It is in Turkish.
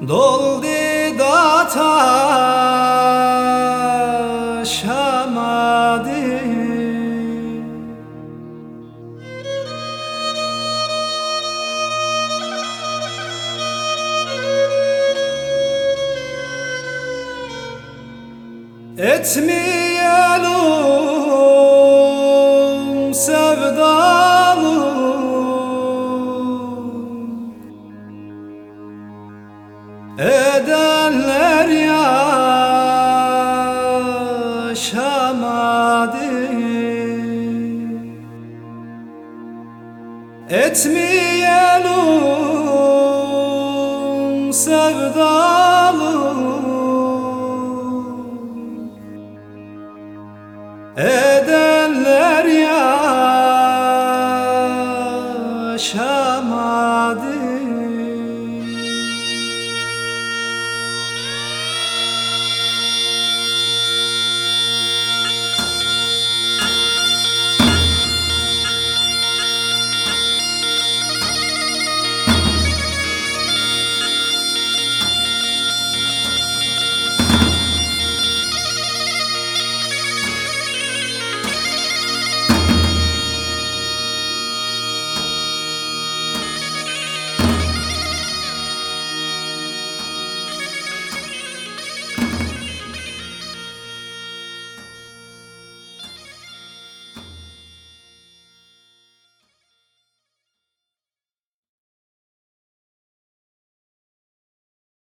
Doldu da taşamadı Etmeyelim um sevdan Edenler yaşamadı. Etmeyelim sevdalı Eden